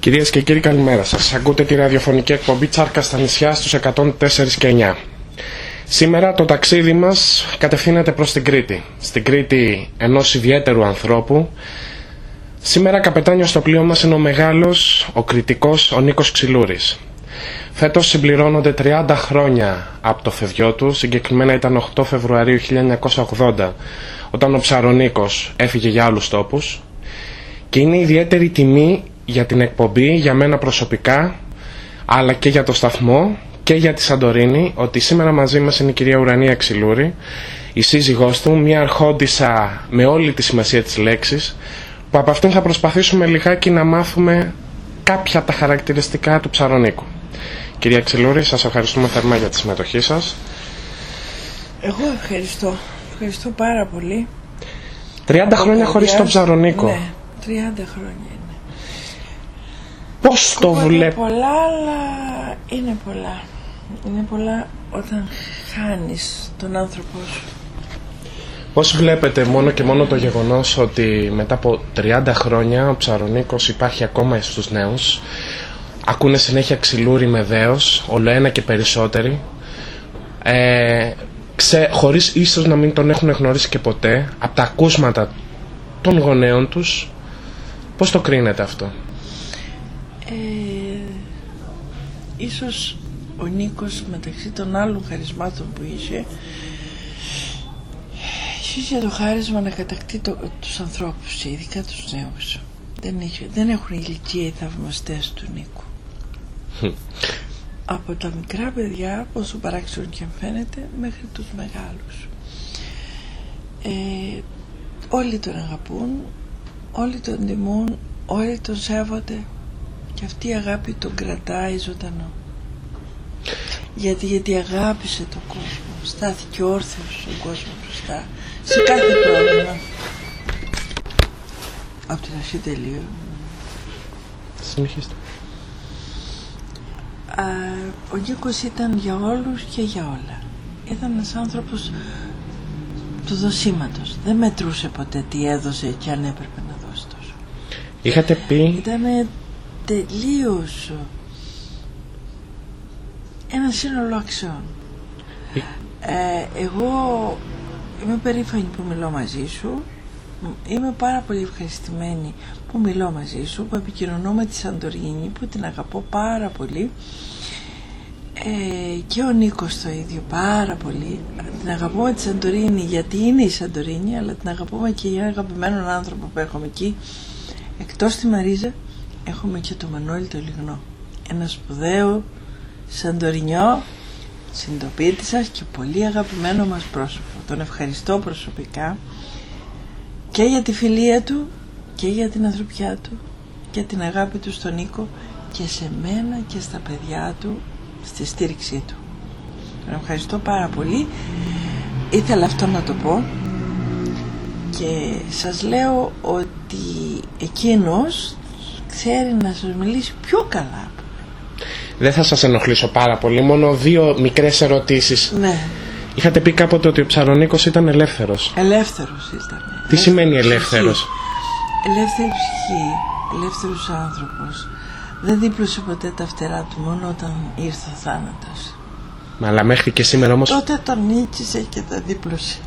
Κυρίες και κύριοι καλημέρα σας. Ακούτε τη ραδιοφωνική εκπομπή Τσάρκα στα νησιά στους 104 και 9. Σήμερα το ταξίδι μας κατευθύνεται προς την Κρήτη. Στην Κρήτη ενός ιδιαίτερου ανθρώπου. Σήμερα καπετάνιος στο πλοίο μας είναι ο μεγάλος, ο κριτικός, ο Νίκος Ξυλούρης. Φέτος συμπληρώνονται 30 χρόνια από το φευγιό του, συγκεκριμένα ήταν 8 Φεβρουαρίου 1980, όταν ο Ψαρονίκος έφυγε για άλλους τόπους. Και είναι ιδιαίτερη τιμή για την εκπομπή, για μένα προσωπικά, αλλά και για το σταθμό και για τη Σαντορίνη, ότι σήμερα μαζί μας είναι η κυρία Ουρανία Ξυλούρη, η σύζυγός του, μια αρχόντισα με όλη τη σημασία της λέξης, που από αυτήν θα προσπαθήσουμε λιγάκι να μάθουμε κάποια από τα χαρακτηριστικά του Ψαρονίκου. Κυρία Ξυλούρη, σας ευχαριστούμε θερμά για τη συμμετοχή σας. Εγώ ευχαριστώ. Ευχαριστώ πάρα πολύ. 30 χρόνια χωρίς τον Ψαρονίκο. Ναι, 30 χρόνια είναι. Πώς το Είναι βλέπετε. πολλά, αλλά είναι πολλά. Είναι πολλά όταν χάνεις τον άνθρωπό σου. Πώς βλέπετε μόνο και μόνο το γεγονός ότι μετά από 30 χρόνια ο Ψαρονίκος υπάρχει ακόμα στους νέους ακούνε συνέχεια ξυλούρι με δέος, όλο ένα και περισσότεροι ε, ξε, χωρίς ίσως να μην τον έχουν γνωρίσει και ποτέ από τα ακούσματα των γονέων τους πώς το κρίνετε αυτό; Ε, ίσως ο Νίκος μεταξύ των άλλων χαρισμάτων που είχε ίσως για το χάρισμα να κατακτεί το, τους ανθρώπους ειδικά τους νέους. Δεν, έχει, δεν έχουν ηλικία οι θαυμαστές του Νίκου. Από τα μικρά παιδιά όσο παράξενο και αν φαίνεται μέχρι τους μεγάλους. Ε, όλοι τον αγαπούν όλοι τον τιμούν όλοι τον σέβονται και αυτή η αγάπη τον κρατάει ζωντανό. Γιατί, γιατί αγάπησε τον κόσμο στάθηκε όρθιος στον κόσμο μπροστά. Σε κάθε πρόβλημα. Από την αρχή τελείω. Συνεχίστε. Α, ο Νίκος ήταν για όλους και για όλα. Ήταν ένας άνθρωπος του δοσίματος. Δεν μετρούσε ποτέ τι έδωσε και αν έπρεπε να δώσει τόσο Είχατε πει. Ήταν τελείως ένα σύνολο αξιών. Ε, εγώ είμαι περήφανη που μιλώ μαζί σου. Είμαι πάρα πολύ ευχαριστημένη που μιλώ μαζί σου που επικοινωνώ με τη Σαντορίνη που την αγαπώ πάρα πολύ. Ε, και ο Νίκος το ίδιο πάρα πολύ. Την αγαπώ με τη Σαντορίνη γιατί είναι η Σαντορίνη αλλά την αγαπούμε και για αγαπημένον άνθρωπο που έχουμε εκεί εκτός τη Μαρίζα έχουμε και το Μανώλη το Λιγνό. Ένα σπουδαίο Σαντορινιό συνειδητοποιητή σας και πολύ αγαπημένο μας πρόσωπο. Τον ευχαριστώ προσωπικά και για τη φιλία του και για την ανθρωπιά του και την αγάπη του στον Νίκο και σε μένα και στα παιδιά του στη στήριξή του. Τον ευχαριστώ πάρα πολύ. Ήθελα αυτό να το πω και σας λέω ότι εκείνος ξέρει να σας μιλήσει πιο καλά δεν θα σας ενοχλήσω πάρα πολύ μόνο δύο μικρές ερωτήσεις. Ναι, Είχατε πει κάποτε ότι ο Ψαρονίκος ήταν ελεύθερος. Ελεύθερος ήταν. Τι σημαίνει ψυχή. ελεύθερος; Ελεύθερη ψυχή, ελεύθερος άνθρωπος. Δεν δίπλωσε ποτέ τα φτερά του μόνο όταν ήρθε ο θάνατος. Μα αλλά μέχρι και σήμερα όμως τότε τον νίκησε και τα δίπλωσε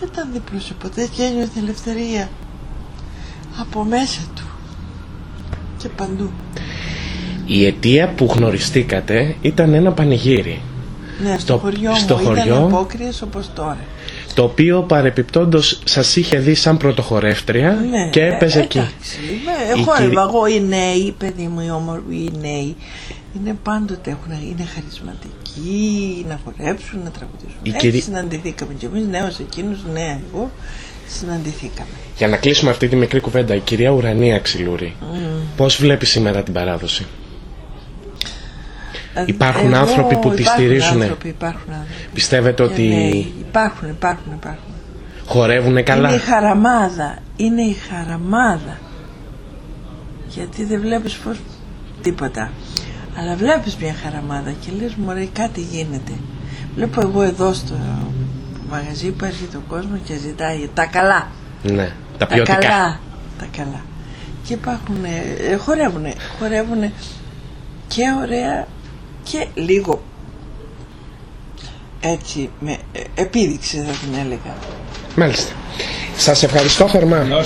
δεν τα δίπλωσε ποτέ και ένιωθε ελευθερία από μέσα του και παντού. Η αιτία που γνωριστήκατε ήταν ένα πανηγύρι. Ναι, στο, Στο- χωριό στο μου χωριό. ήταν απόκριες όπως τώρα το οποίο παρεπιπτόντως σας είχε δει σαν πρωτοχωρεύτρια ναι, και έπαιζε ε, εκεί. εντάξει, με- Η χόρευα κυρία- εγώ οι νέοι, παιδί μου, οι όμορφοι, οι νέοι είναι πάντοτε έχουν, είναι χαρισματικοί να χορέψουν, να τραγουδήσουν. Η Έτσι κυρία- συναντηθήκαμε και εμείς νέος εκείνους, νέα εγώ, συναντηθήκαμε. Για να κλείσουμε αυτή τη μικρή κουβέντα, η κυρία Ουρανία Ξυλούρη, πώς βλέπει σήμερα την παράδοση; Υπάρχουν Εγώ- άνθρωποι που τη υπάρχουν στηρίζουνε; Άνθρωποι, υπάρχουν άνθρωποι. Πιστεύετε Και ότι νέοι. Υπάρχουν, υπάρχουν, υπάρχουν. χορεύουν καλά; Είναι η χαραμάδα. Είναι η χαραμάδα. Γιατί δεν βλέπεις πως τίποτα. Αλλά βλέπεις μια χαραμάδα και λες μωρέ κάτι γίνεται. Βλέπω εγώ εδώ στο μαγαζί που έρχεται ο κόσμος και ζητάει τα καλά. Ναι. Τα ποιοτικά. καλά. Τα καλά. Και υπάρχουν, ε, χορεύουνε, χορεύουνε και ωραία και λίγο έτσι με ε, επίδειξη θα την έλεγα. Μάλιστα. Σας ευχαριστώ θερμά.